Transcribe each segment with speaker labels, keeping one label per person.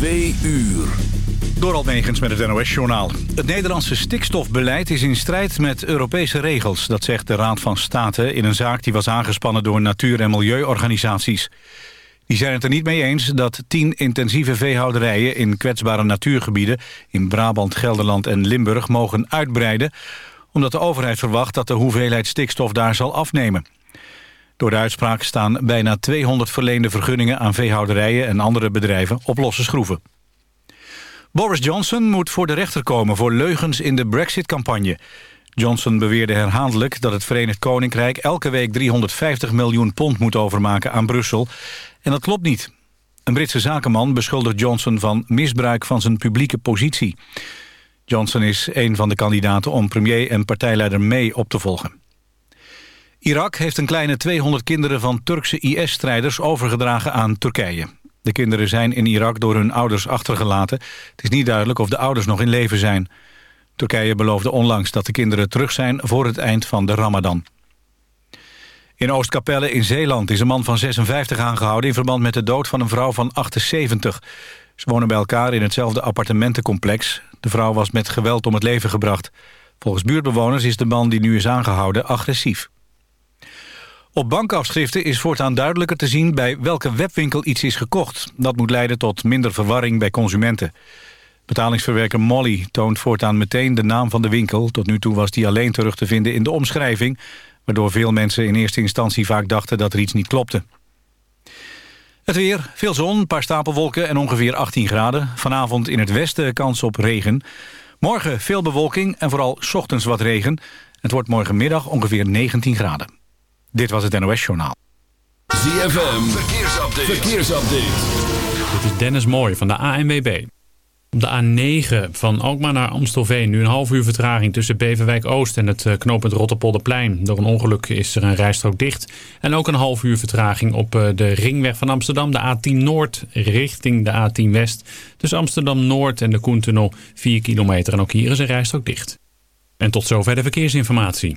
Speaker 1: Twee uur.
Speaker 2: Door Negens met het NOS-journaal. Het Nederlandse stikstofbeleid is in strijd met Europese regels. Dat zegt de Raad van State in een zaak die was aangespannen door natuur- en milieuorganisaties. Die zijn het er niet mee eens dat tien intensieve veehouderijen... in kwetsbare natuurgebieden in Brabant, Gelderland en Limburg mogen uitbreiden... omdat de overheid verwacht dat de hoeveelheid stikstof daar zal afnemen. Door de uitspraak staan bijna 200 verleende vergunningen aan veehouderijen en andere bedrijven op losse schroeven. Boris Johnson moet voor de rechter komen voor leugens in de Brexit-campagne. Johnson beweerde herhaaldelijk dat het Verenigd Koninkrijk elke week 350 miljoen pond moet overmaken aan Brussel. En dat klopt niet. Een Britse zakenman beschuldigt Johnson van misbruik van zijn publieke positie. Johnson is een van de kandidaten om premier en partijleider May op te volgen. Irak heeft een kleine 200 kinderen van Turkse IS-strijders overgedragen aan Turkije. De kinderen zijn in Irak door hun ouders achtergelaten. Het is niet duidelijk of de ouders nog in leven zijn. Turkije beloofde onlangs dat de kinderen terug zijn voor het eind van de Ramadan. In Oostkapelle in Zeeland is een man van 56 aangehouden... in verband met de dood van een vrouw van 78. Ze wonen bij elkaar in hetzelfde appartementencomplex. De vrouw was met geweld om het leven gebracht. Volgens buurtbewoners is de man die nu is aangehouden agressief. Op bankafschriften is voortaan duidelijker te zien bij welke webwinkel iets is gekocht. Dat moet leiden tot minder verwarring bij consumenten. Betalingsverwerker Molly toont voortaan meteen de naam van de winkel. Tot nu toe was die alleen terug te vinden in de omschrijving... waardoor veel mensen in eerste instantie vaak dachten dat er iets niet klopte. Het weer, veel zon, een paar stapelwolken en ongeveer 18 graden. Vanavond in het westen kans op regen. Morgen veel bewolking en vooral ochtends wat regen. Het wordt morgenmiddag ongeveer 19 graden. Dit was het NOS Journaal.
Speaker 1: ZFM, verkeersupdate. verkeersupdate.
Speaker 3: Dit is Dennis Mooij van de ANWB. Op de A9 van Alkmaar naar Amstelveen nu een half uur vertraging tussen Beverwijk Oost en het eh, knooppunt Rotterpolderplein. Door een ongeluk is er een rijstrook dicht. En ook een half uur vertraging op eh, de ringweg van Amsterdam, de A10 Noord richting de A10 West. Tussen Amsterdam Noord en de Koentunnel 4 kilometer. En ook hier is een rijstrook dicht. En tot zover de verkeersinformatie.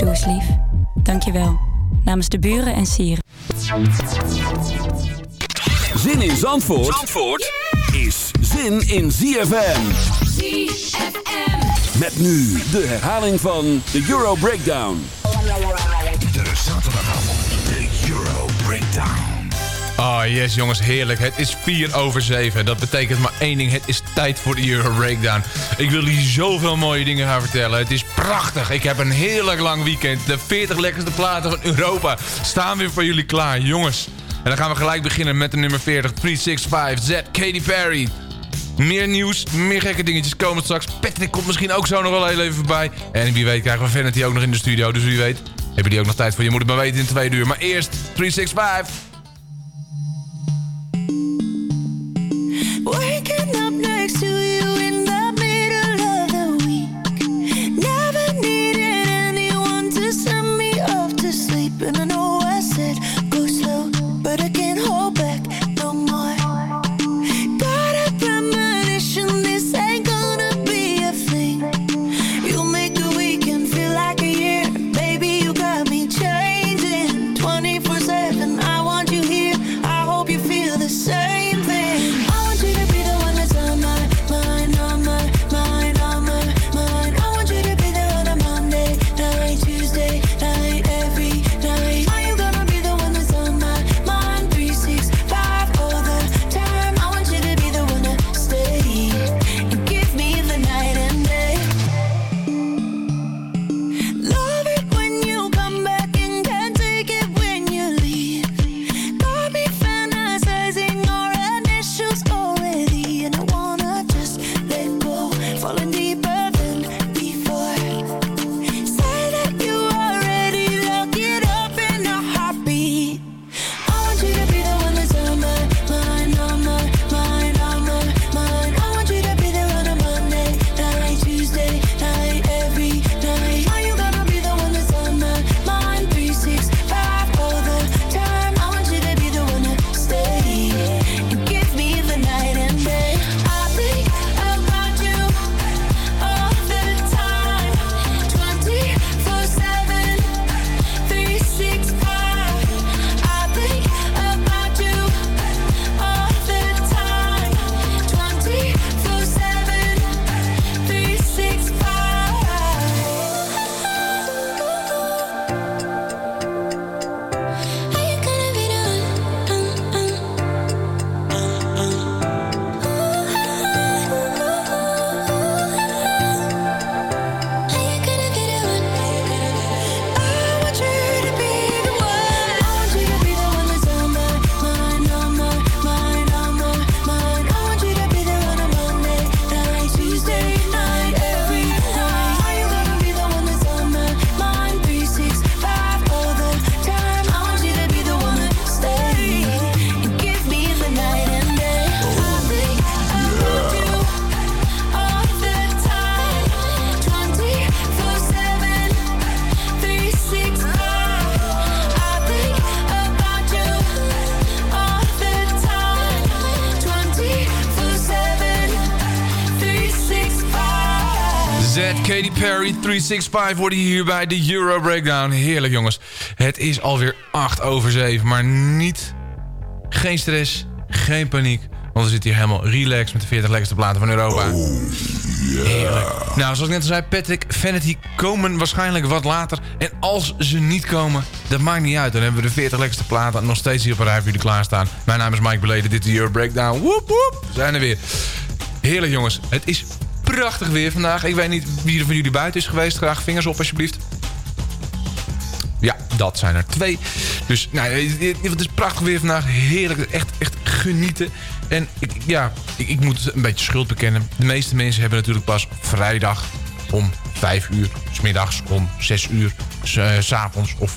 Speaker 4: Doe eens lief. Dankjewel. Namens de buren en sieren.
Speaker 1: Zin in Zandvoort, Zandvoort is zin in ZFM.
Speaker 5: ZFM.
Speaker 1: Met nu de herhaling van de Euro Breakdown.
Speaker 6: Iedere zaterdagavond de Euro Breakdown.
Speaker 7: Oh yes jongens, heerlijk. Het is 4 over 7. Dat betekent maar één ding. Het is tijd voor de Euro Breakdown. Ik wil jullie zoveel mooie dingen gaan vertellen. Het is prachtig. Ik heb een heerlijk lang weekend. De 40 lekkerste platen van Europa staan weer voor jullie klaar. Jongens, En dan gaan we gelijk beginnen met de nummer 40, 365, Z, Katy Perry. Meer nieuws, meer gekke dingetjes komen straks. Patrick komt misschien ook zo nog wel heel even voorbij. En wie weet krijgen we Vanity ook nog in de studio. Dus wie weet hebben die ook nog tijd voor. Je moet het maar weten in twee uur. Maar eerst 365.
Speaker 5: Waking up next to you in the 365
Speaker 7: worden hier bij de Euro Breakdown. Heerlijk jongens. Het is alweer 8 over 7, maar niet... Geen stress, geen paniek. Want we zitten hier helemaal relaxed met de 40 lekkerste platen van Europa. Heerlijk. Nou, zoals ik net al zei, Patrick, Vanity komen waarschijnlijk wat later. En als ze niet komen, dat maakt niet uit. Dan hebben we de 40 lekkerste platen nog steeds hier op een rij voor jullie klaarstaan. Mijn naam is Mike Beleden, dit is de Euro Breakdown. Woep woep, we zijn er weer. Heerlijk jongens, het is prachtig weer vandaag. Ik weet niet wie er van jullie buiten is geweest. Graag vingers op alsjeblieft. Ja, dat zijn er twee. Dus nou, het is prachtig weer vandaag. Heerlijk, echt, echt genieten. En ik, ja, ik, ik moet een beetje schuld bekennen. De meeste mensen hebben natuurlijk pas vrijdag om 5 uur. S middags om 6 uur. S, eh, s avonds of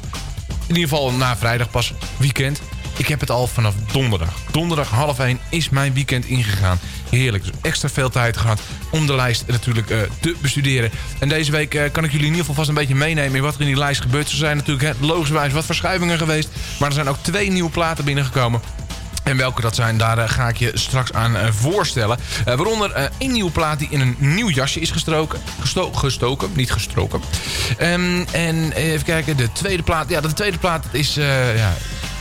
Speaker 7: in ieder geval na vrijdag pas weekend. Ik heb het al vanaf donderdag. Donderdag half 1 is mijn weekend ingegaan. Heerlijk. Dus extra veel tijd gehad om de lijst natuurlijk uh, te bestuderen. En deze week uh, kan ik jullie in ieder geval vast een beetje meenemen... in wat er in die lijst gebeurt. Er zijn natuurlijk logischerwijs wat verschuivingen geweest. Maar er zijn ook twee nieuwe platen binnengekomen. En welke dat zijn, daar uh, ga ik je straks aan voorstellen. Uh, waaronder één nieuwe plaat die in een nieuw jasje is gestroken. Gesto gestoken, niet gestroken. Um, en even kijken, de tweede plaat. Ja, de tweede plaat is... ja,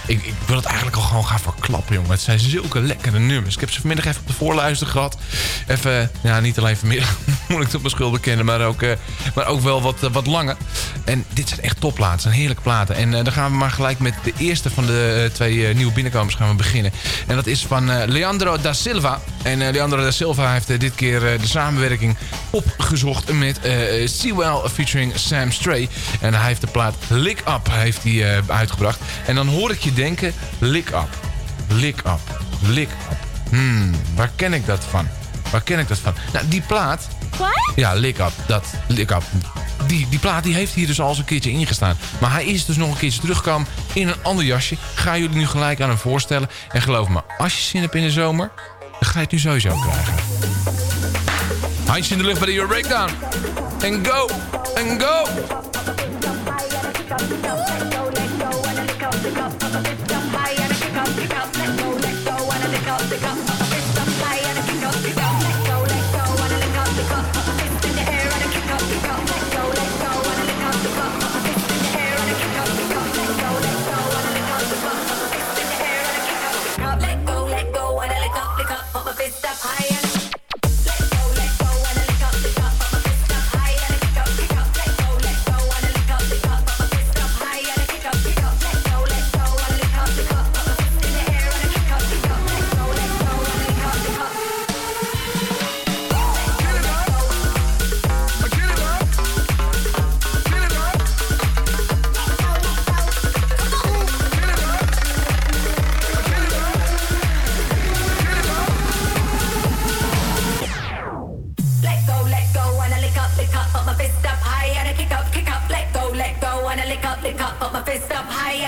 Speaker 7: ik, ik, wil het eigenlijk al gewoon gaan verklappen, jongen. Het zijn zulke lekkere nummers. Ik heb ze vanmiddag even op de voorluister gehad. Even, ja, niet alleen vanmiddag, moet ik op mijn schuld bekennen, maar ook, uh, maar ook wel wat, uh, wat langer. En dit zijn echt topplaten, zijn heerlijke platen. En uh, dan gaan we maar gelijk met de eerste van de twee nieuwe binnenkomers gaan we beginnen. En dat is van Leandro da Silva. En Leandro da Silva heeft dit keer de samenwerking opgezocht met Sewell featuring Sam Stray. En hij heeft de plaat Lick Up heeft hij, uitgebracht. En dan hoor ik je denken, Lick Up. Lick Up. Lick Up. Hmm, waar ken ik dat van? Waar ken ik dat van? Nou, die plaat...
Speaker 8: What?
Speaker 7: Ja, Lick Up. Dat, Lick Up. Die, die plaat die heeft hier dus al eens een keertje ingestaan. Maar hij is dus nog een keertje teruggekomen in een ander jasje. Ga jullie nu gelijk aan hem voorstellen. En geloof me, als je zin hebt in de zomer... dan ga je het nu sowieso krijgen. Handje in de lucht bij de Euro Breakdown. En go! En go!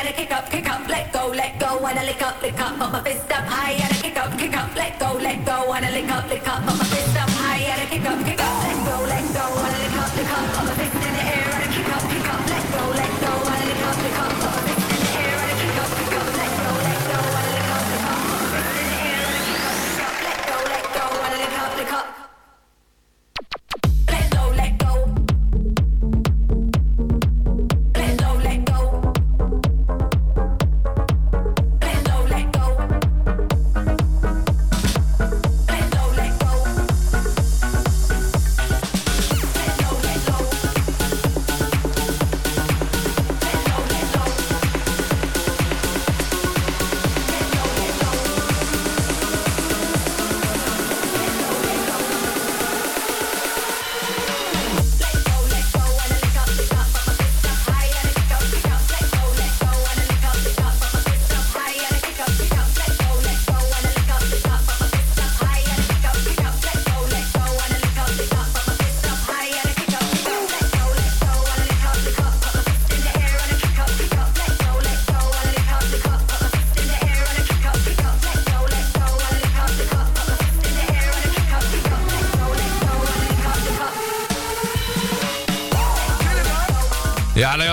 Speaker 8: And I kick up, kick up. Let go, let go, wanna lick up, lick up, put my fist up high and I kick up, kick up. Let go, let go, wanna lick up, lick up, put my fist up high and I kick up, kick up. Let go, let go, wanna lick up, lick up, put my fist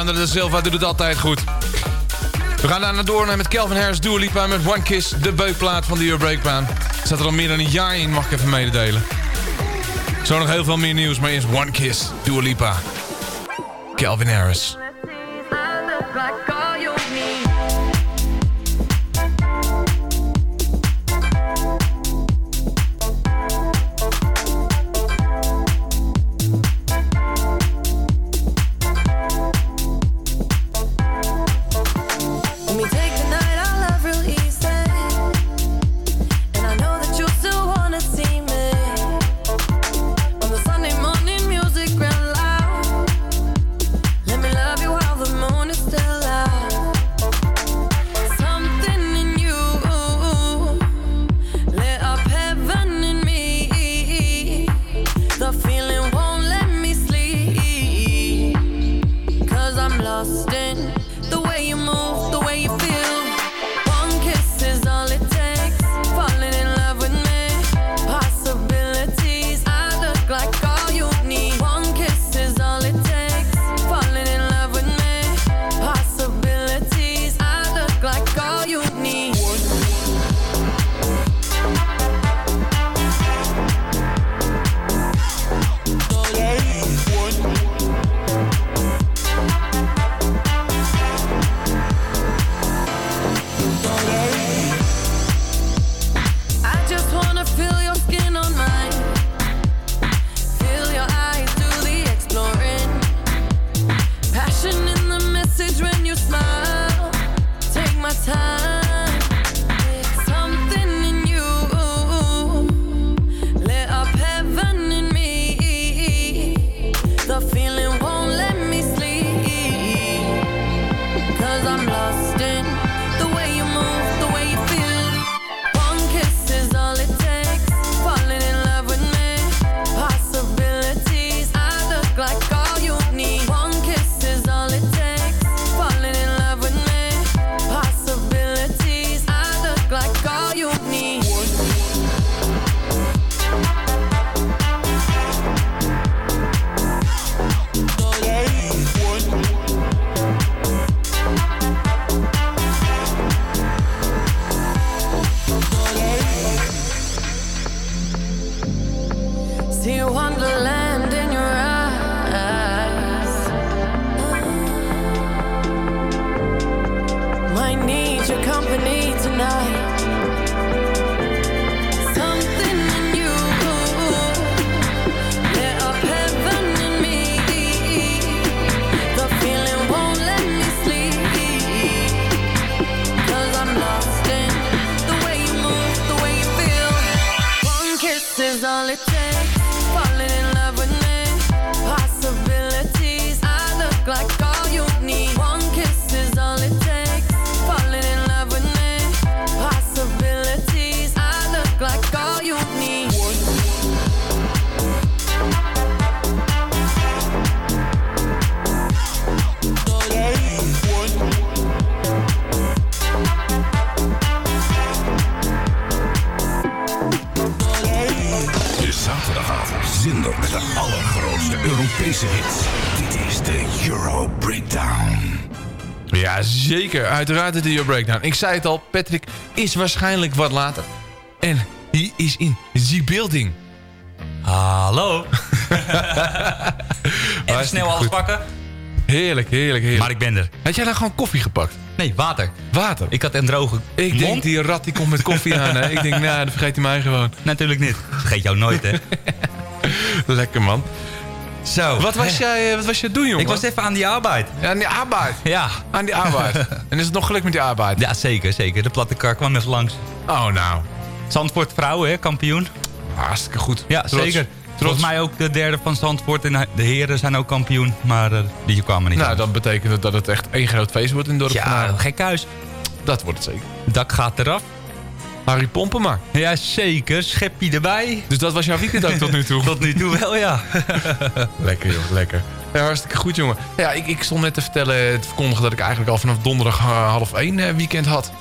Speaker 7: Ja, Leander de Silva doet het altijd goed. We gaan daarna door naar met Kelvin Harris, Dua Lipa met One Kiss, de beukplaat van de Euro Breakdown. Zat er al meer dan een jaar in, mag ik even mededelen. Zo nog heel veel meer nieuws, maar eerst One Kiss, Dua Lipa. Kelvin Harris. Zeker. Uiteraard de Euro Breakdown. Ik zei het al, Patrick is waarschijnlijk wat later. En hij is in the building.
Speaker 9: Hallo. Even snel alles pakken.
Speaker 7: Heerlijk, heerlijk, heerlijk.
Speaker 9: Maar ik ben er.
Speaker 7: Had jij nou gewoon koffie gepakt?
Speaker 9: Nee, water.
Speaker 7: Water?
Speaker 9: Ik had een droge
Speaker 7: Ik
Speaker 9: mond.
Speaker 7: denk, die rat die komt met koffie aan. Hè? Ik denk, nou, dan vergeet hij mij gewoon.
Speaker 9: Natuurlijk niet. Vergeet jou nooit, hè.
Speaker 7: Lekker, man.
Speaker 9: Zo.
Speaker 7: Wat was jij, eh, wat was jij het doen, jongen?
Speaker 9: Ik was even aan die arbeid.
Speaker 7: Ja, aan die arbeid.
Speaker 9: Ja.
Speaker 7: Aan die arbeid. en is het nog gelukt met die arbeid?
Speaker 9: Ja, zeker, zeker. De platte kar kwam even langs.
Speaker 7: Oh, nou.
Speaker 9: Zandvoort vrouwen, hè, kampioen.
Speaker 7: Hartstikke goed.
Speaker 9: Ja,
Speaker 7: Trots.
Speaker 9: zeker.
Speaker 7: Trots.
Speaker 9: Volgens mij ook de derde van Zandvoort. En de heren zijn ook kampioen. Maar eh, die kwamen niet
Speaker 7: Nou,
Speaker 9: langs.
Speaker 7: dan betekent het dat het echt één groot feest wordt in het dorp.
Speaker 9: Ja, gek huis.
Speaker 7: Dat wordt het zeker.
Speaker 9: Dak gaat eraf.
Speaker 7: Harry Pompema.
Speaker 9: Ja, zeker. Schepje erbij.
Speaker 7: Dus dat was jouw weekend ook tot nu toe?
Speaker 9: Tot nu toe wel, ja.
Speaker 7: lekker, joh. Lekker. Ja, hartstikke goed, jongen. Ja, ik, ik stond net te vertellen, te verkondigen dat ik eigenlijk al vanaf donderdag eh, half één eh, weekend had.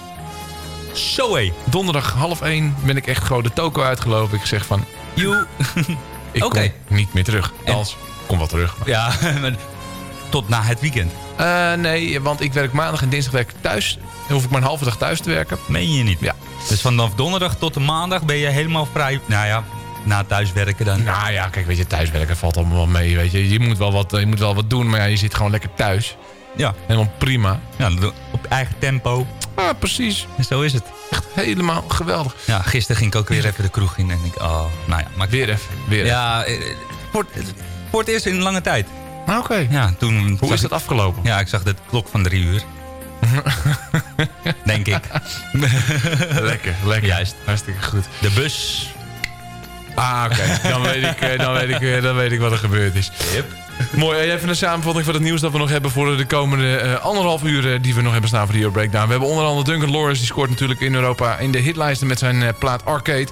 Speaker 9: Zo hé.
Speaker 7: Donderdag half één ben ik echt gewoon de toko uitgelopen. Ik zeg van,
Speaker 9: You.
Speaker 7: ik kom niet meer terug. Ik kom wel terug. maar-
Speaker 9: Ja, maar tot na het weekend.
Speaker 7: Eh, nee, want ik werk maandag en dinsdag werk ik thuis. Dan hoef ik maar een halve dag thuis te werken.
Speaker 9: Meen je niet?
Speaker 7: Ja.
Speaker 9: Dus vanaf donderdag tot de maandag ben je helemaal vrij. Nou ja, na thuiswerken dan.
Speaker 7: Nou ja, kijk, weet je, thuiswerken valt allemaal wel mee. Weet je. Je, moet wel wat, je moet wel wat doen, maar ja, je zit gewoon lekker thuis.
Speaker 9: Ja.
Speaker 7: Helemaal prima.
Speaker 9: ja, op eigen tempo.
Speaker 7: Ah, precies.
Speaker 9: En zo is het.
Speaker 7: Echt helemaal geweldig.
Speaker 9: Ja, gisteren ging ik ook weer even de kroeg in. En ik, oh, nou ja. Maar ik-
Speaker 7: Weer even, weer even.
Speaker 9: ja, eh, voor, voor het eerst in lange tijd.
Speaker 7: Ah, Oké.
Speaker 9: Ja, toen
Speaker 7: Hoe is dat afgelopen?
Speaker 9: Ja, ik zag de klok van drie uur. Denk ik.
Speaker 7: lekker, lekker.
Speaker 9: Juist.
Speaker 7: Hartstikke goed.
Speaker 9: De bus.
Speaker 7: Ah, oké. Dan, weet ik, eh, dan, weet ik, eh, dan weet ik wat er gebeurd is. Mooi, eh, even een samenvatting van het nieuws dat we nog hebben voor de komende anderhalf uur die we nog hebben staan voor de Euro Breakdown. We hebben onder andere Duncan Lawrence, die scoort natuurlijk in Europa in de hitlijsten met zijn plaat Arcade.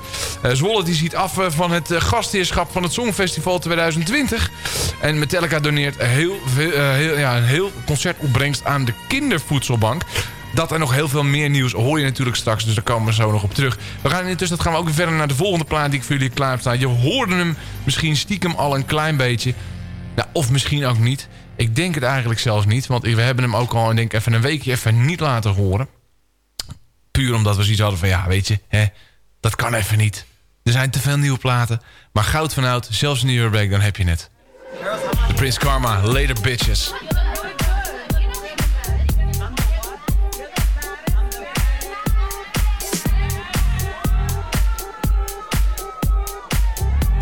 Speaker 7: Zwolle die ziet af van het gastheerschap van het Songfestival 2020. En Metallica doneert heel veel, eh, heel, ja, een heel concertopbrengst aan de kindervoedselbank. Dat en nog heel veel meer nieuws hoor je natuurlijk straks. Dus daar komen we zo nog op terug. We gaan intussen dat gaan we ook weer verder naar de volgende plaat die ik voor jullie klaar heb staan. Je hoorde hem misschien stiekem al een klein beetje. Nou, of misschien ook niet. Ik denk het eigenlijk zelfs niet. Want we hebben hem ook al, denk even een weekje even niet laten horen. Puur omdat we zoiets hadden van, ja, weet je, hè, dat kan even niet. Er zijn te veel nieuwe platen. Maar goud van oud, zelfs een Euro Break, dan heb je het. Prince Karma, Later Bitches.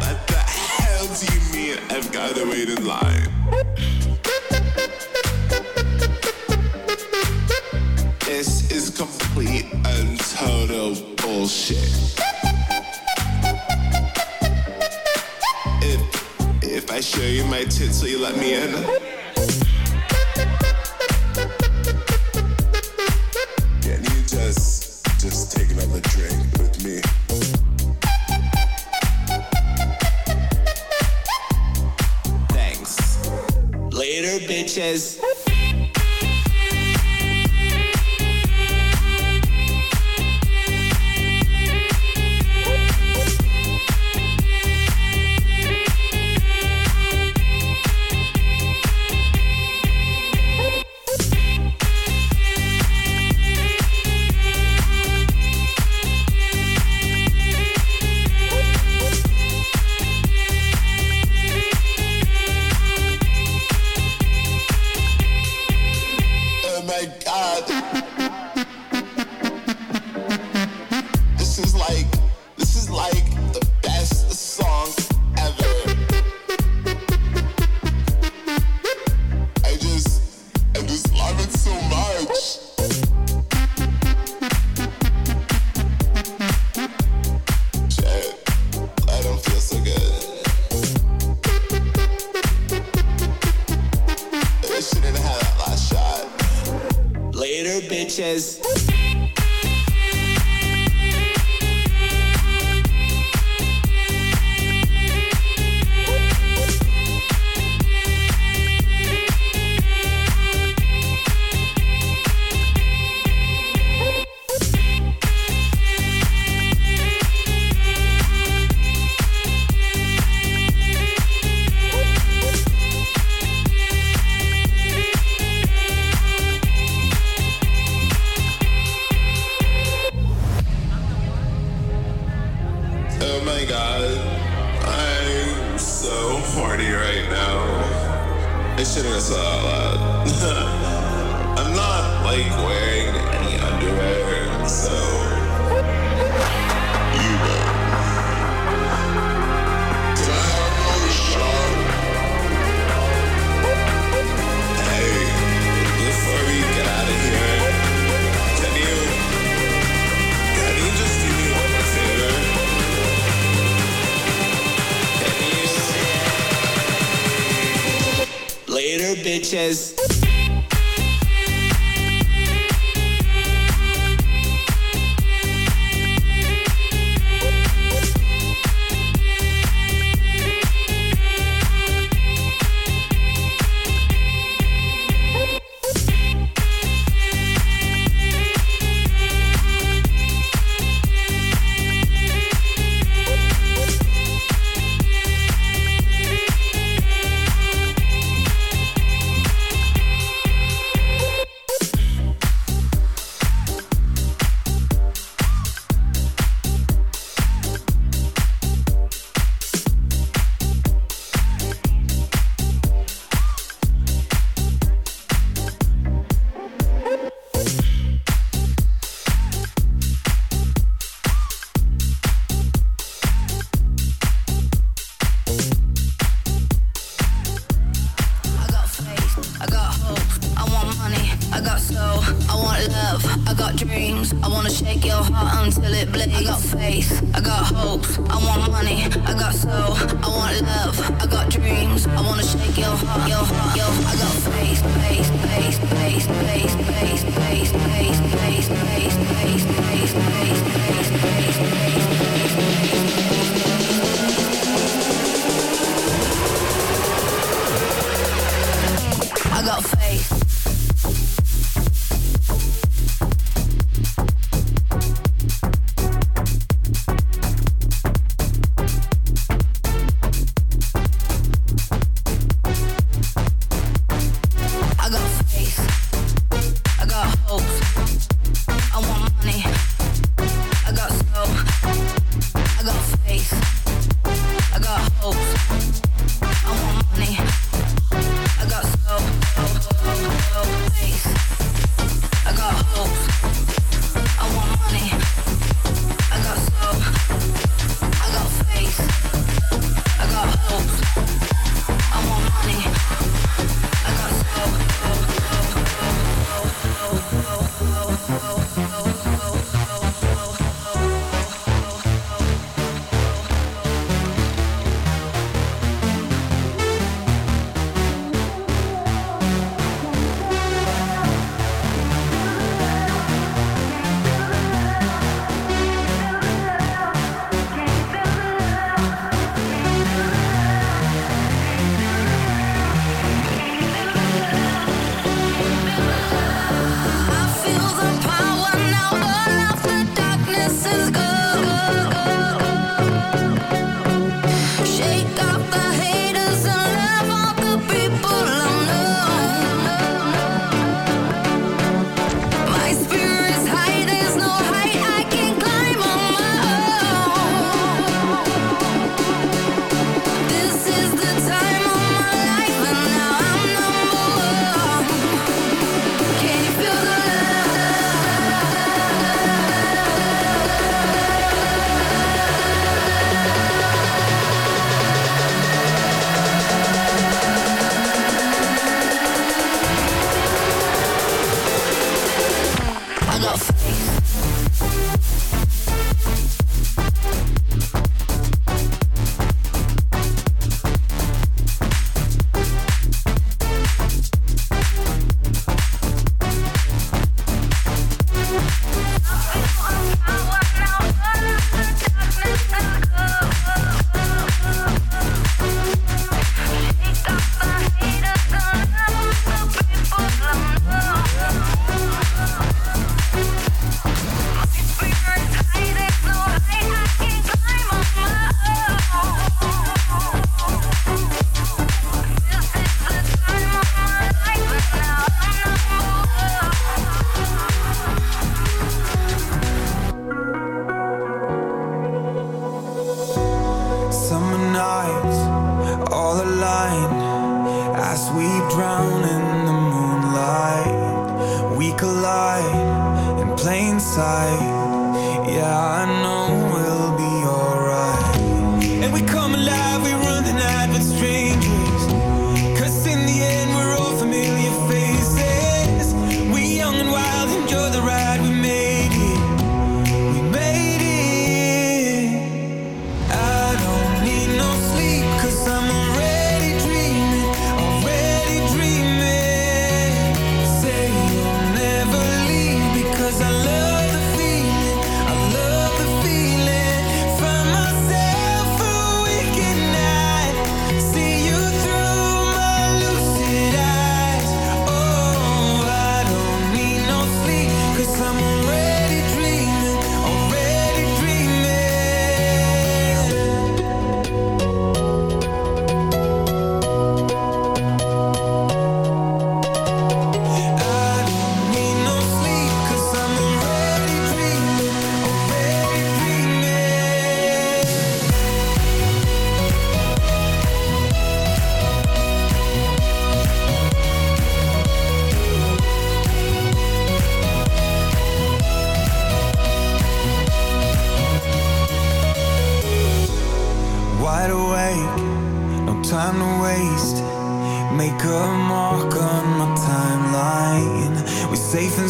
Speaker 10: What the hell do you mean I've gotta wait in line? This is complete and total bullshit. If I show you my tits, will you let me in? Can
Speaker 11: my God.
Speaker 12: Uh,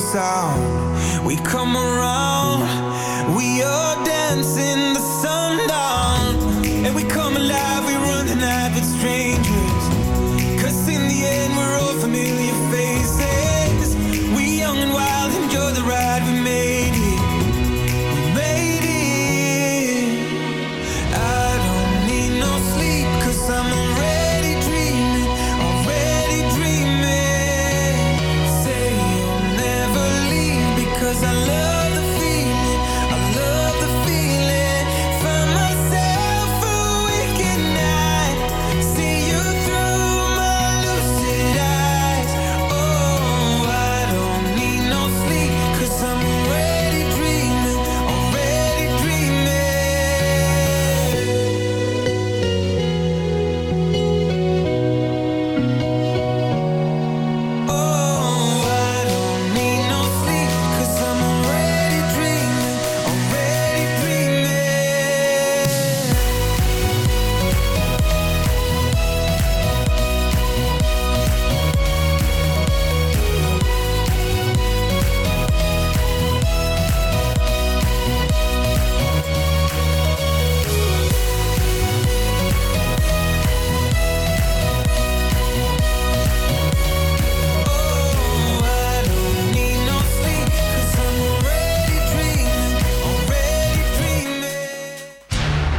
Speaker 12: sound. We come around.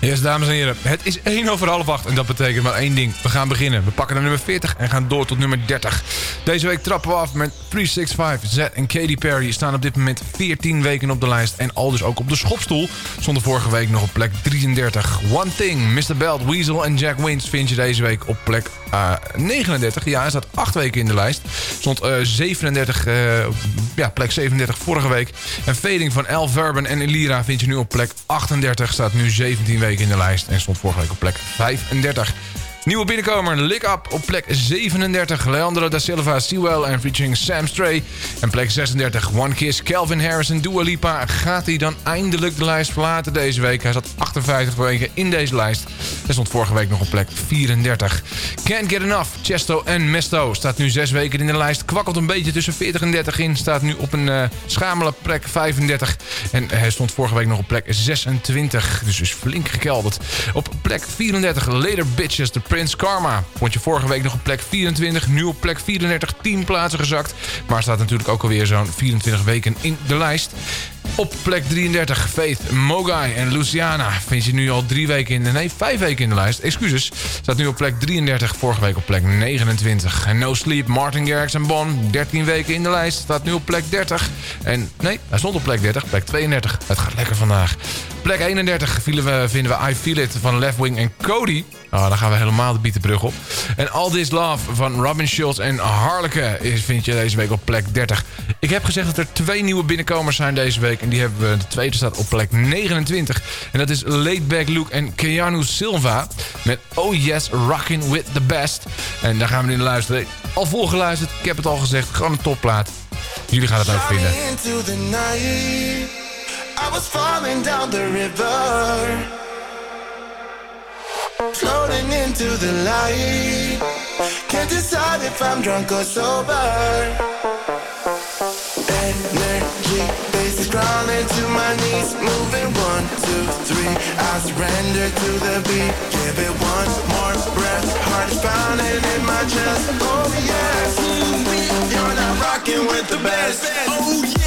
Speaker 7: Yes, dames en heren. Het is 1 over half 8 en dat betekent maar één ding. We gaan beginnen. We pakken de nummer 40 en gaan door tot nummer 30. Deze week trappen we af met 365. Z en Katy Perry staan op dit moment 14 weken op de lijst. En al dus ook op de schopstoel. Stonden vorige week nog op plek 33. One Thing, Mr. Belt, Weasel en Jack Wins vind je deze week op plek eh, 39. Ja, hij staat 8 weken in de lijst. Stond eh, 37, eh, ja, plek 37 vorige week. En Fading van El Verben en Elira vind je nu op plek 38. Staat nu 17 weken in de lijst en stond vorige week op plek 35. Nieuwe binnenkomer, Lick Up op plek 37. Leandro da Silva, Sewell en featuring Sam Stray. En plek 36, One Kiss, Calvin Harris en Dua Lipa. Gaat hij dan eindelijk de lijst verlaten deze week? Hij zat 58 weken in deze lijst. Hij stond vorige week nog op plek 34. Can't Get Enough, Chesto en Mesto. Staat nu 6 weken in de lijst. Kwakkelt een beetje tussen 40 en 30 in. Staat nu op een uh, schamele plek 35. En hij stond vorige week nog op plek 26. Dus is flink gekelderd. Op plek 34, Later Bitches, de Prince Karma. Vond je vorige week nog op plek 24. Nu op plek 34, 10 plaatsen gezakt. Maar staat natuurlijk ook alweer zo'n 24 weken in de lijst. Op plek 33, Faith, Mogai en Luciana. Vind je nu al drie weken in de... Nee, vijf weken in de lijst. Excuses. Staat nu op plek 33, vorige week op plek 29. En No Sleep, Martin Garrix en Bon. 13 weken in de lijst. Staat nu op plek 30. En nee, hij stond op plek 30, plek 32. Het gaat lekker vandaag. Plek 31 vinden we, vinden we I Feel It van Left Wing en Cody. Oh, dan gaan we helemaal de bietenbrug op. En All This Love van Robin Schulz en Harleke is, vind je deze week op plek 30. Ik heb gezegd dat er twee nieuwe binnenkomers zijn deze week. En die hebben we. De tweede staat op plek 29. En dat is Laidback Luke en Keanu Silva. Met Oh Yes, Rockin' With The Best. En daar gaan we nu naar luisteren. Al voorgeluisterd, ik heb het al gezegd. Gewoon een topplaat. Jullie gaan het ook vinden.
Speaker 13: was falling down the river, floating into the light. Can't decide if I'm drunk or sober. Energy, bass is crawling to my knees, moving one, two, three. I surrender to the beat. Give it one more breath. Heart is pounding in my chest. Oh yes, you're not rocking with the best. Oh yes.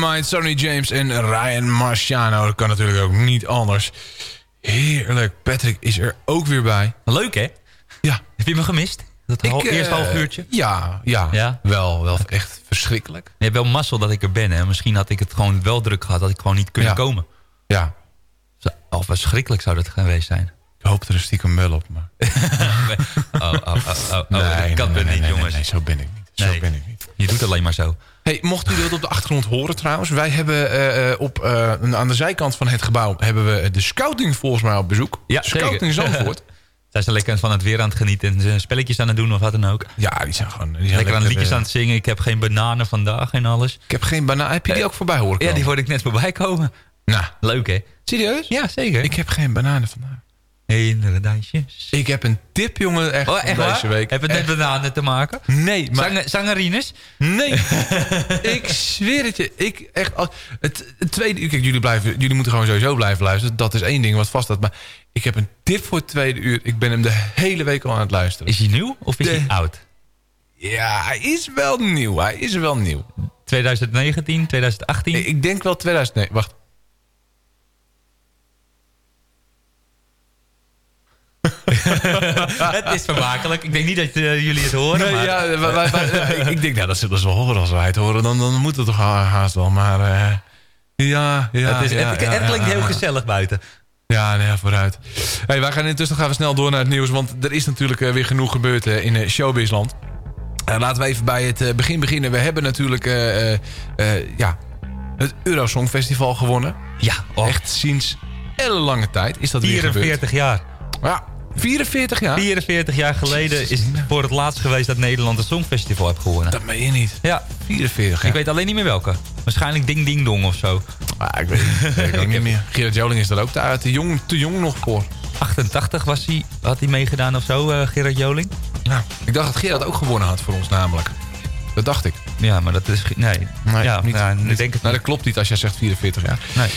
Speaker 14: Mind,
Speaker 7: Sonny James en Ryan Marciano. Dat kan natuurlijk ook niet anders. Heerlijk. Patrick is er ook weer bij.
Speaker 9: Leuk, hè?
Speaker 7: Ja.
Speaker 9: Heb je me gemist? Dat
Speaker 7: Ik, eh,
Speaker 9: eerste half uurtje?
Speaker 7: Ja, ja,
Speaker 9: Ja?
Speaker 7: Wel, wel echt verschrikkelijk.
Speaker 9: Je hebt wel mazzel dat ik er ben, hè? Misschien had ik het gewoon wel druk gehad, dat ik gewoon niet kunnen
Speaker 7: Ja.
Speaker 9: komen.
Speaker 7: Ja.
Speaker 9: Of verschrikkelijk zou dat geweest zijn.
Speaker 7: Ik hoop er een stiekem wel op, maar...
Speaker 9: Oh, oh, oh, oh, oh,
Speaker 7: Nee,
Speaker 9: dat kan
Speaker 7: nee, nee,
Speaker 9: niet, jongens.
Speaker 7: nee, zo ben ik niet. Zo ben ik niet.
Speaker 9: Je doet alleen maar zo.
Speaker 7: Hey, mocht u dat op de achtergrond horen trouwens. Wij hebben eh, eh, op, eh, aan de zijkant van het gebouw... hebben we de scouting volgens mij op bezoek.
Speaker 9: Ja,
Speaker 7: scouting
Speaker 9: zeker.
Speaker 7: Zandvoort.
Speaker 9: Zijn ze lekker van het weer aan het genieten en spelletjes aan het doen of wat dan ook?
Speaker 7: Ja, die zijn gewoon... Die zijn
Speaker 9: lekker aan liedjes aan het zingen. Ik heb geen bananen vandaag en alles.
Speaker 7: Ik heb geen banaan. Heb je die ook voorbij horen
Speaker 9: Ja,
Speaker 7: komen?
Speaker 9: die hoorde ik net voorbij komen.
Speaker 7: Nou,
Speaker 9: Leuk, hè?
Speaker 7: serieus?
Speaker 9: Ja, zeker.
Speaker 7: Ik heb geen bananen vandaag. Ik heb een tip, jongen, echt,
Speaker 9: Oh, echt
Speaker 7: deze
Speaker 9: waar?
Speaker 7: week.
Speaker 9: Heb het met
Speaker 7: Echt.
Speaker 9: bananen te maken?
Speaker 7: Nee, maar...
Speaker 9: Zanger, zangerines?
Speaker 7: Nee, ik zweer het je. Ik echt, het, het tweede uur, kijk, jullie, blijven, jullie moeten gewoon sowieso blijven luisteren. Dat is één ding wat vast staat. Maar ik heb een tip voor het tweede uur. Ik ben hem de hele week al aan het luisteren.
Speaker 9: Is hij nieuw of is
Speaker 7: De-
Speaker 9: hij oud?
Speaker 7: Ja, hij is wel nieuw. Hij is wel nieuw.
Speaker 9: 2019, 2018?
Speaker 7: Nee, ik denk wel 2000. Nee, wacht.
Speaker 9: het is vermakelijk. Ik denk niet dat eh, jullie het horen,
Speaker 7: Nee,
Speaker 9: maar...
Speaker 7: ja, wij- wij- wij- ik, ik denk, nou, dat zullen ze wel horen. Als wij het horen, dan, dan moet het toch ha- haast wel. Maar eh, ja, ja,
Speaker 9: het, is,
Speaker 7: ja,
Speaker 9: het,
Speaker 7: ja,
Speaker 9: het klinkt heel gezellig buiten.
Speaker 7: Ja, nee, vooruit. Hey, wij gaan intussen gaan we snel door naar het nieuws. Want er is natuurlijk eh, weer genoeg gebeurd in showbizland. Laten we even bij het begin beginnen. We hebben natuurlijk ja, het Eurosong Festival gewonnen.
Speaker 9: Ja, oh,
Speaker 7: Echt sinds lange tijd is dat weer gebeurd.
Speaker 9: 44 jaar.
Speaker 7: Ja, 44 jaar?
Speaker 9: 44 jaar geleden is het voor het laatst geweest dat Nederland het Songfestival heeft gewonnen.
Speaker 7: Dat meen je niet.
Speaker 9: Ja,
Speaker 7: 44 jaar.
Speaker 9: ik weet alleen niet meer welke. Waarschijnlijk Ding Ding Dong of zo.
Speaker 7: Ah, ik weet het weet ik ook niet meer. Gerard Joling is daar ook te, te, jong, te jong nog voor.
Speaker 9: 88 was hij, had hij meegedaan of zo, eh, Gerard Joling?
Speaker 7: Ja, ik dacht dat Gerard ook gewonnen had voor ons namelijk. Dat dacht ik.
Speaker 9: Ja, maar dat is... Nee,
Speaker 7: Nee,
Speaker 9: ja,
Speaker 7: niet,
Speaker 9: ja, nu
Speaker 7: niet.
Speaker 9: denk ik
Speaker 7: Nou, dat klopt niet als jij zegt 44 jaar.
Speaker 9: Nee.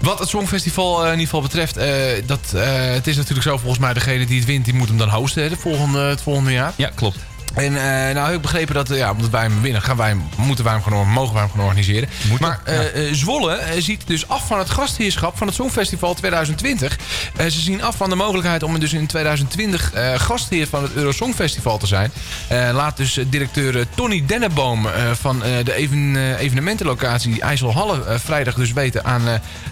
Speaker 7: Wat het Songfestival eh, in ieder geval betreft... eh, dat, eh, het is natuurlijk zo volgens mij... degene die het wint, die moet hem dan hosten hè, de volgende, het volgende jaar.
Speaker 9: Ja, klopt.
Speaker 7: En eh, nou heb ik begrepen dat, ja, omdat wij hem winnen... Gaan wij hem, moeten wij hem gewoon, mogen wij hem organiseren. Maar eh, eh, Zwolle ziet dus af van het gastheerschap... van het Songfestival 2020. Eh, ze zien af van de mogelijkheid om dus in 2020... eh, gastheer van het Eurosongfestival te zijn. Laat dus directeur Tony Denneboom... van de even, evenementenlocatie IJsselhalle... vrijdag dus weten aan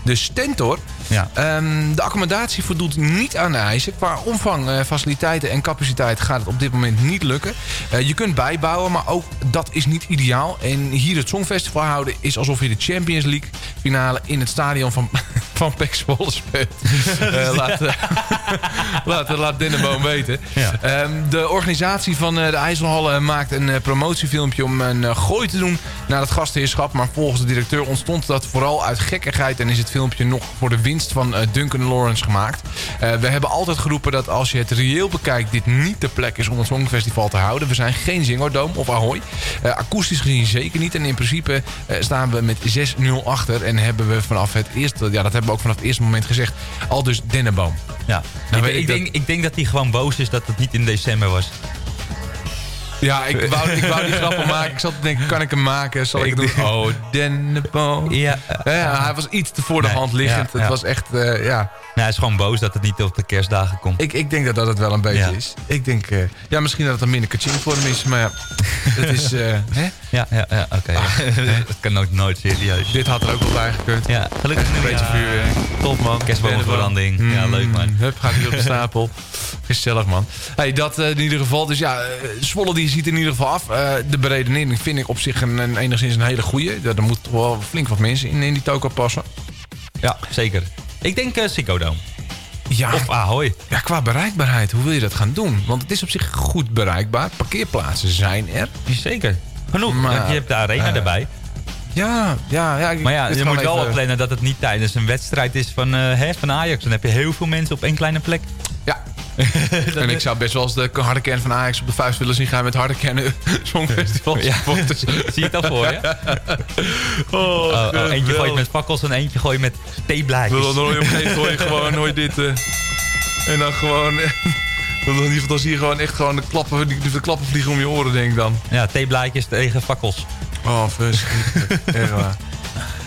Speaker 7: de Stentor...
Speaker 9: Ja.
Speaker 7: Ehm, de accommodatie voldoet niet aan de eisen. Qua omvang, faciliteiten en capaciteit gaat het op dit moment niet lukken. Eh, je kunt bijbouwen, maar ook dat is niet ideaal. En hier het Songfestival houden is alsof je de Champions League finale in het stadion van, van Pek Zwolle speelt. Eh, laat, laat, laat Denneboom weten.
Speaker 9: Ja.
Speaker 7: Ehm, de organisatie van eh, de IJsselhallen maakt een promotiefilmpje om een gooi te doen naar het gastheerschap. Maar volgens de directeur ontstond dat vooral uit gekkigheid en is het filmpje nog voor de winst van Duncan Lawrence gemaakt. We hebben altijd geroepen dat als je het reëel bekijkt dit niet de plek is om het Songfestival te houden. We zijn geen Zingerdome of Ahoy. Akoestisch gezien zeker niet. En in principe staan we met 6-0 achter en hebben we vanaf het eerste, ja dat hebben hebben ook vanaf het eerste moment gezegd. Al dus dennenboom.
Speaker 9: Ja.
Speaker 7: Nou
Speaker 9: ik, denk, ik denk dat hij gewoon boos is dat het niet in december was.
Speaker 7: Ja, ik wou, ik wou die grap al maken. Ik zat te denken, kan ik hem maken? Zal ik, het doen? Oh, dennenboom.
Speaker 9: Ja.
Speaker 7: ja, hij was iets te voor de
Speaker 9: Nee,
Speaker 7: hand liggend.
Speaker 9: ja, ja.
Speaker 7: Het was echt, eh, ja...
Speaker 9: Nee, hij is gewoon boos dat het niet op de kerstdagen komt.
Speaker 7: Ik, ik denk dat dat het wel een beetje
Speaker 9: Ja.
Speaker 7: is. Ik denk, eh, ja, misschien dat het een minder kaching voor hem is, maar ja, het is, eh, hè?
Speaker 9: Ja, ja, ja oké. ja. dat kan ook nooit serieus.
Speaker 7: Dit had er ook wel bij gekund.
Speaker 9: Ja, gelukkig
Speaker 7: Een beetje vuurwerk. Top man.
Speaker 9: Kerstbomenverbranding. Ja,
Speaker 7: Mm,
Speaker 9: leuk man.
Speaker 7: Hup, gaat weer op de stapel. Gezellig man. Hey, dat in ieder geval. Dus ja, Zwolle die ziet er in ieder geval af. Eh, de beredenering vind ik op zich een, een, enigszins een hele goeie. Er moet toch wel flink wat mensen in, in die toko passen.
Speaker 9: Ja, zeker. Ik denk uh, Ziggo Dome.
Speaker 7: Ja,
Speaker 9: Of Ahoy.
Speaker 7: ja, qua bereikbaarheid, hoe wil je dat gaan doen? Want het is op zich goed bereikbaar. Parkeerplaatsen zijn er.
Speaker 9: Zeker. Genoeg.
Speaker 7: Maar,
Speaker 9: want je hebt de arena
Speaker 7: eh,
Speaker 9: erbij.
Speaker 7: Ja, ja, ja. ik-
Speaker 9: Maar ja, je moet wel
Speaker 7: even-
Speaker 9: opletten dat het niet tijdens een wedstrijd is van, eh, hè, van Ajax. Dan heb je heel veel mensen op één kleine plek.
Speaker 7: Ja. en ik zou best wel eens de harde kern van Ajax op de vuist willen zien gaan met harde kern songfestival.
Speaker 9: Ja. Zie je het al voor je?
Speaker 7: Oh,
Speaker 9: Oh, oh, eentje gooi je met fakkels en eentje gooi je met theeblaadjes.
Speaker 7: Dan nooit op een gegeven moment gewoon nooit dit. eh, en dan gewoon. dan in ieder geval dan zie je gewoon echt gewoon de klappen, de klappen vliegen om je oren, denk ik dan.
Speaker 9: Ja, theeblaadjes tegen fakkels.
Speaker 7: Oh, verschrikkelijk. Echt waar.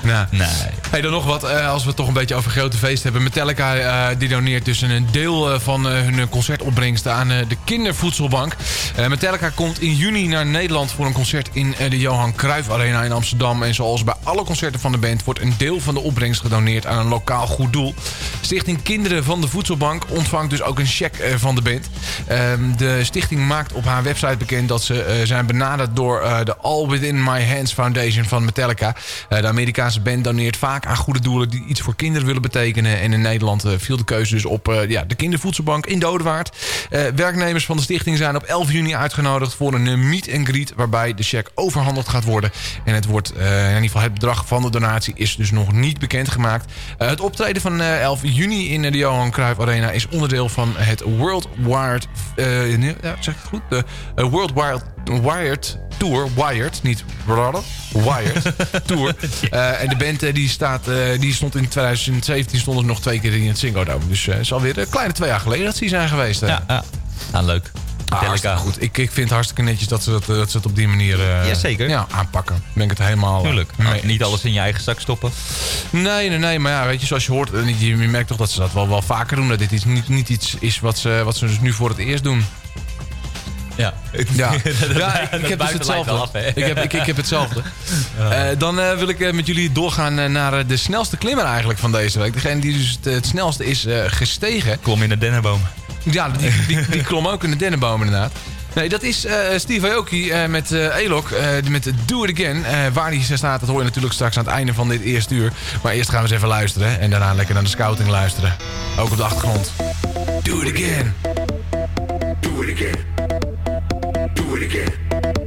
Speaker 7: Nou.
Speaker 9: Nee.
Speaker 7: Hey, dan nog wat, eh, als we het toch een beetje over grote feesten hebben. Metallica eh, die doneert dus een deel eh, van hun concertopbrengsten aan de kindervoedselbank. Eh, Metallica komt in juni naar Nederland voor een concert in de Johan Cruijff Arena in Amsterdam. En zoals bij alle concerten van de band wordt een deel van de opbrengst gedoneerd aan een lokaal goed doel. Stichting Kinderen van de Voedselbank ontvangt dus ook een cheque van de band. Ehm, de stichting maakt op haar website bekend dat ze zijn benaderd door de All Within My Hands Foundation van Metallica. De Amerikaanse band doneert vaak aan goede doelen die iets voor kinderen willen betekenen. En in Nederland eh, viel de keuze dus op eh, ja, de kindervoedselbank in Dodewaard. Eh, werknemers van de stichting zijn op 11 juni uitgenodigd voor een meet and greet waarbij de cheque overhandigd gaat worden. En het wordt, in ieder geval het bedrag van de donatie is dus nog niet bekendgemaakt. Het optreden van eh, 11 juni in de Johan Cruijff Arena is onderdeel van het World Wired, nee, ja, zeg ik het goed? De World Wired, Wired Tour, Wired, niet Wired, Wired Tour. Eh, en de band eh, die, staat, eh, die stond in 2017 stond er nog twee keer in het Ziggo Dome. Dus eh, het is alweer een kleine twee jaar geleden dat ze hier zijn geweest.
Speaker 9: Ja, ja. Nou, leuk.
Speaker 7: Ah, hartstikke goed. Ik, ik vind het hartstikke netjes dat ze, dat, dat ze het op die manier
Speaker 9: Jazeker.
Speaker 7: ja, aanpakken. Ik het helemaal
Speaker 9: Tuurlijk. niet alles in je eigen zak stoppen.
Speaker 7: Nee, nee, nee. Maar ja, weet je, zoals je hoort, je, je merkt toch dat ze dat wel, wel vaker doen. Dat dit iets, niet, niet iets is wat ze, wat ze dus nu voor het eerst doen.
Speaker 9: Ja.
Speaker 7: Ja, ja ik, heb dus hetzelfde.
Speaker 9: af,
Speaker 7: ik, heb, ik, ik heb hetzelfde. Eh, dan eh, wil ik eh, met jullie doorgaan naar eh, de snelste klimmer eigenlijk van deze week. Degene die dus het, het snelste is eh, gestegen.
Speaker 9: Klom in de dennenboom.
Speaker 7: Ja, die, die, die klom ook in de dennenboom inderdaad. Nee, dat is eh, Steve Aoki eh, met eh Elok, eh, met Do It Again. Eh, waar die staat, dat hoor je natuurlijk straks aan het einde van dit eerste uur. Maar eerst gaan we eens even luisteren en daarna lekker naar de scouting luisteren. Ook op de achtergrond. Do It Again.
Speaker 10: Do it again. Do it again.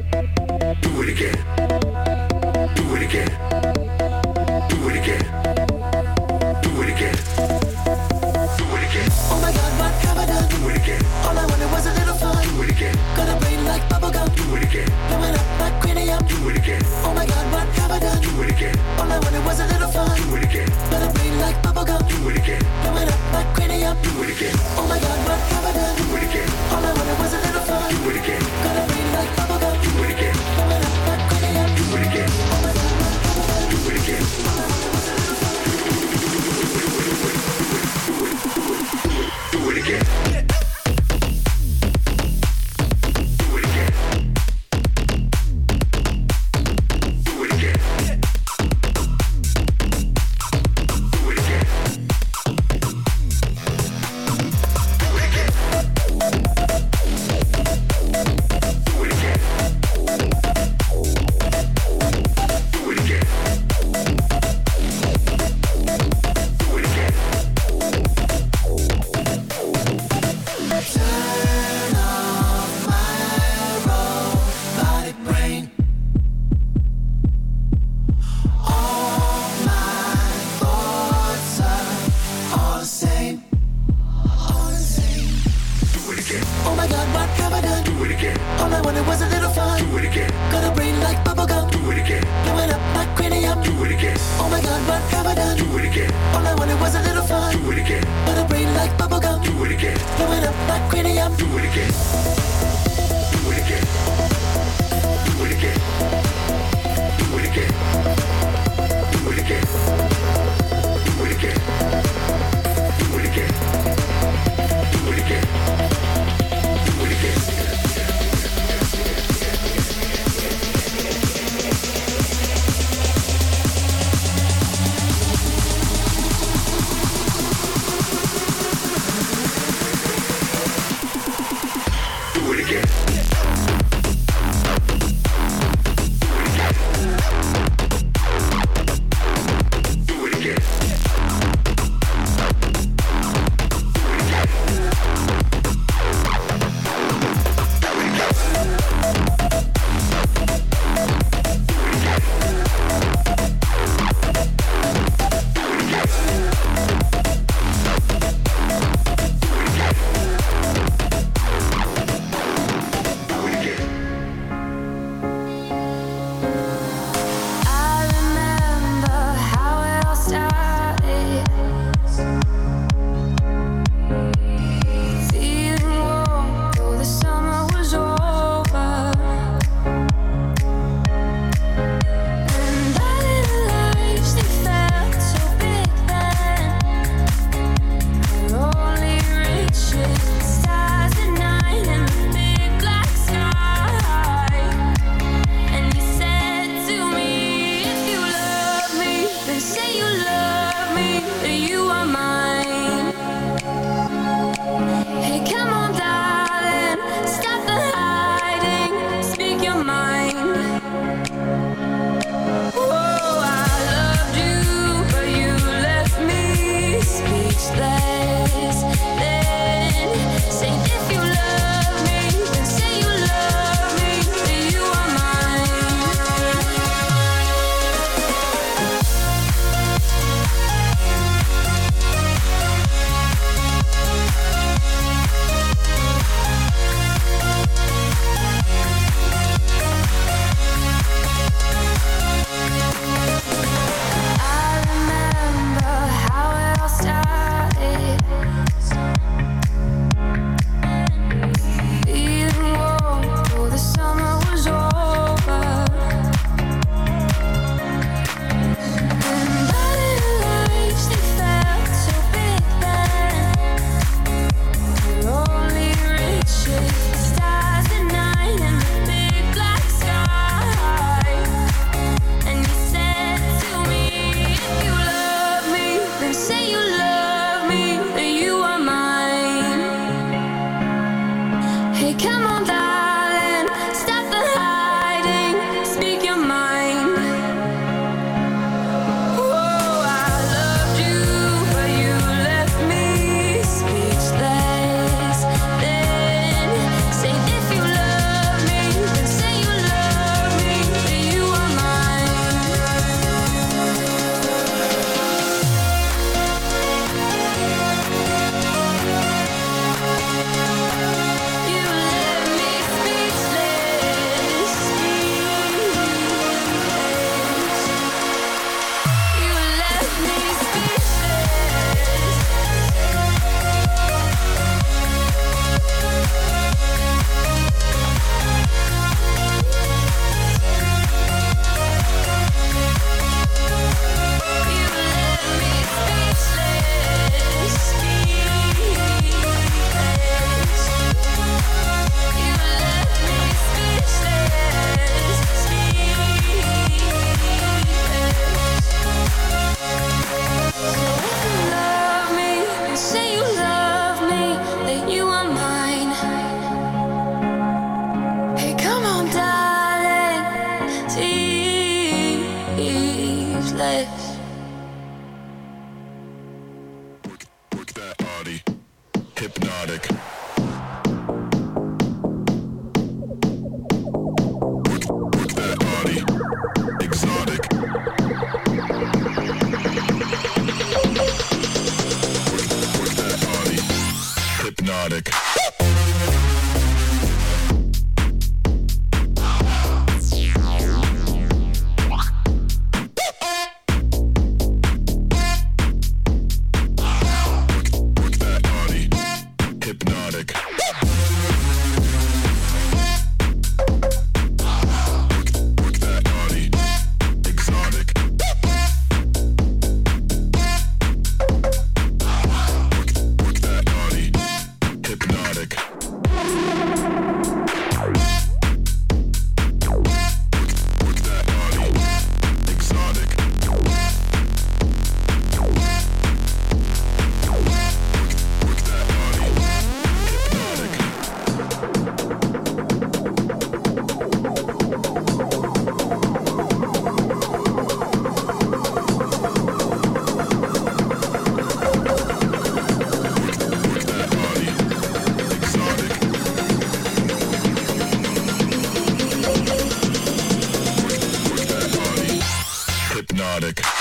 Speaker 10: Exotic.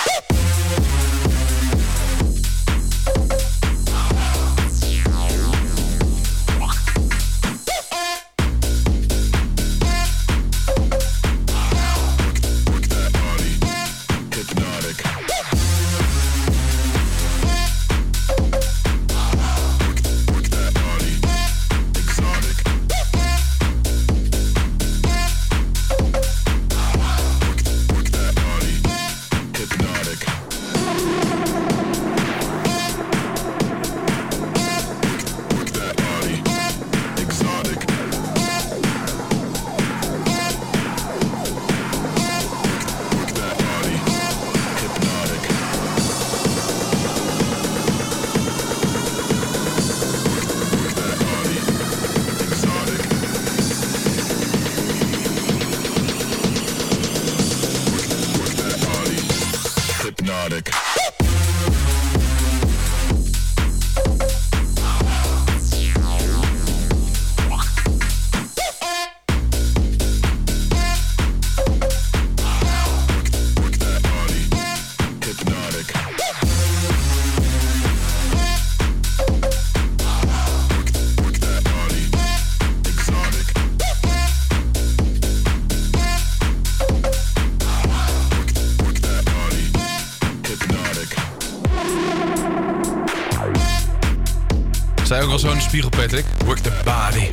Speaker 7: Spiegel, Patrick? Work the body.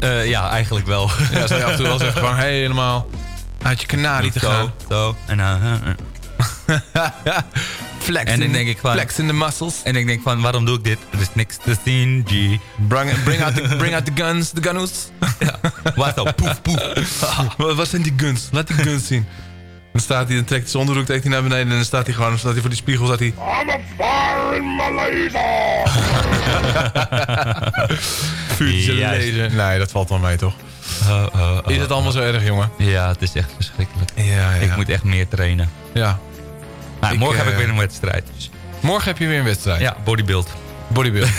Speaker 9: Eh, ja, eigenlijk wel.
Speaker 7: Ja, zou je af en toe wel zeggen, gewoon helemaal uit je kanarie te
Speaker 9: Zo,
Speaker 7: gaan.
Speaker 9: Zo, en uh,
Speaker 7: Flex
Speaker 9: En dan
Speaker 7: in-
Speaker 9: denk ik van...
Speaker 7: flex in the muscles.
Speaker 9: En ik denk van, waarom doe ik dit? Er is niks te zien, G.
Speaker 7: Bring, bring, out, the, bring out the guns, the gunnels.
Speaker 9: Wat dan? Poef, poef.
Speaker 7: wat, wat zijn die guns? Laat die guns zien. Dan staat hij, dan trekt hij zijn trekt hij naar beneden en dan staat hij gewoon, dan staat hij voor die spiegel, staat hij...
Speaker 15: I'm a fire in my laser.
Speaker 7: Vuurtje
Speaker 9: Juist.
Speaker 7: lezen. Nee, dat valt wel mee, toch? Is het allemaal zo erg, jongen?
Speaker 9: Ja, het is echt verschrikkelijk.
Speaker 7: Ja, ja.
Speaker 9: Ik moet echt meer trainen.
Speaker 7: Ja. Ik,
Speaker 9: morgen heb
Speaker 7: eh,
Speaker 9: ik weer een wedstrijd. Dus.
Speaker 7: Morgen heb je weer een wedstrijd.
Speaker 9: Ja, bodybuild.
Speaker 7: Bodybuild.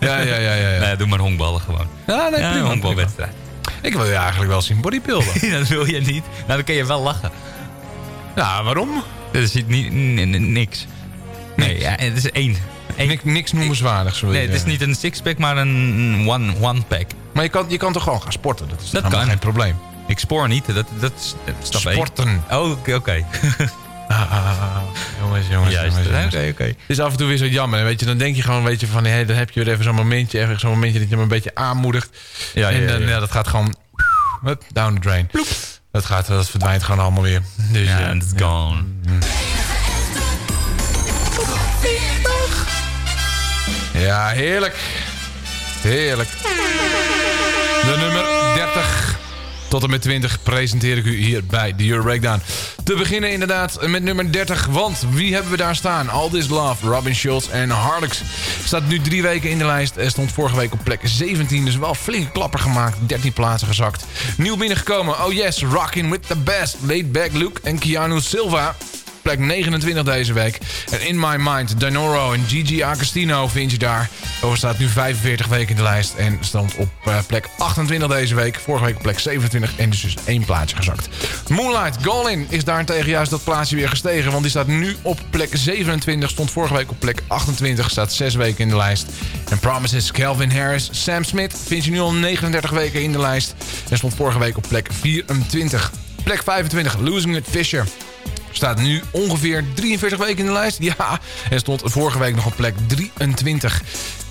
Speaker 7: ja, ja, ja, ja. ja.
Speaker 9: Nee, doe maar honkballen gewoon.
Speaker 7: Ja, nee,
Speaker 9: Ja,
Speaker 7: prima,
Speaker 9: honkbalwedstrijd.
Speaker 7: Ik wil je eigenlijk wel zien bodybuilden.
Speaker 9: dat wil je niet. Nou, dan kun je wel lachen.
Speaker 7: Ja, waarom?
Speaker 9: Dat is niet, niks. Nee, ja, het is één. Eén-
Speaker 7: Niks, niks noemenswaardigs.
Speaker 9: Nee, het is niet een six-pack, maar een one, one pack.
Speaker 7: Maar je kan, je kan toch gewoon gaan sporten? Dat is
Speaker 9: Dat kan.
Speaker 7: geen probleem.
Speaker 9: Ik spoor niet, dat, dat is stap één.
Speaker 7: Sporten.
Speaker 9: Oh, oké. oké.
Speaker 7: Ah, ah, ah, jongens, jongens,
Speaker 9: Juist,
Speaker 7: jongens,
Speaker 9: oké,
Speaker 7: jongens.
Speaker 9: oké.
Speaker 7: Het is af en toe weer zo jammer. Weet je, dan denk je gewoon, weet je, van, hé, dan heb je weer even zo'n momentje, even zo'n momentje dat je hem een beetje aanmoedigt.
Speaker 9: Ja,
Speaker 7: en
Speaker 9: ja,
Speaker 7: dan,
Speaker 9: ja.
Speaker 7: ja, dat gaat gewoon down the drain. Dat, gaat, dat verdwijnt gewoon allemaal weer. Dus,
Speaker 9: Ja, and it's gone.
Speaker 7: Ja, heerlijk. Heerlijk. De nummer 30 tot en met 20 presenteer ik u hier bij de Euro Breakdown. Te beginnen inderdaad met nummer 30, want wie hebben we daar staan? All This Love, Robin Schulz en Harlix. Staat nu drie weken in de lijst. Er stond vorige week op plek 17, dus wel flinke klapper gemaakt. 13 plaatsen gezakt. Nieuw binnengekomen, oh yes, Rockin' with the best. Laid Back Luke en Keanu Silva. Plek 29 deze week. En In My Mind, Danoro en Gigi Agostino vind je daar. Over staat nu 45 weken in de lijst. En stond op eh, plek 28 deze week. Vorige week op plek 27 en dus, dus één plaatsje gezakt. Moonlight, Golin is daarentegen juist dat plaatsje weer gestegen. Want die staat nu op plek 27. Stond vorige week op plek 28. Staat 6 weken in de lijst. En Promises, Calvin Harris, Sam Smith vind je nu al 39 weken in de lijst. En stond vorige week op plek 24. Plek 25, Losing It Fisher. Staat nu ongeveer 43 weken in de lijst. Ja, en stond vorige week nog op plek 23.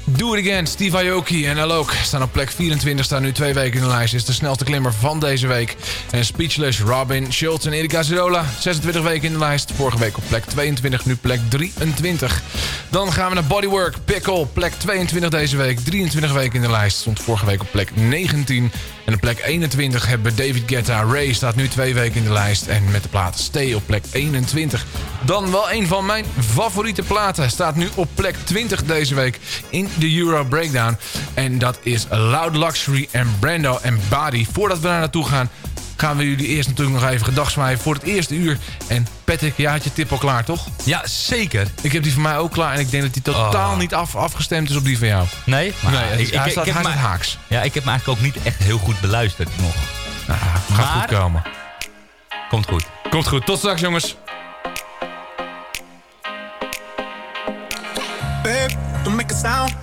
Speaker 7: Do It Again, Steve Aoki en Alok staan op plek 24. Staan nu twee weken in de lijst. Is de snelste klimmer van deze week. En Speechless, Robin, Schultz en Erika Zola. 26 weken in de lijst. Vorige week op plek 22, nu plek 23. Dan gaan we naar Bodywork. Pickle, plek 22 deze week. 23 weken in de lijst. Stond vorige week op plek 19. En op plek 21 hebben we David Guetta. Ray staat nu twee weken in de lijst. En met de plaat Stay op plek 21. Dan wel een van mijn favoriete platen. Staat nu op plek 20 deze week in de Euro Breakdown. En dat is Loud Luxury en Brando en Body. Voordat we daar naartoe gaan, gaan we jullie eerst natuurlijk nog even gedag voor het eerste uur. En Patrick, jij had je tip al klaar, toch?
Speaker 9: Ja, zeker.
Speaker 7: Ik heb die van mij ook klaar en ik denk dat die totaal
Speaker 9: oh.
Speaker 7: niet af, afgestemd is op die van jou.
Speaker 9: Nee? Maar,
Speaker 7: nee, hij staat niet haaks.
Speaker 9: Ja, ik heb hem eigenlijk ook niet echt heel goed beluisterd nog.
Speaker 7: Nou, gaat goed komen.
Speaker 9: Komt goed.
Speaker 7: Komt goed. Tot straks, jongens.
Speaker 16: Babe, don't make a sound.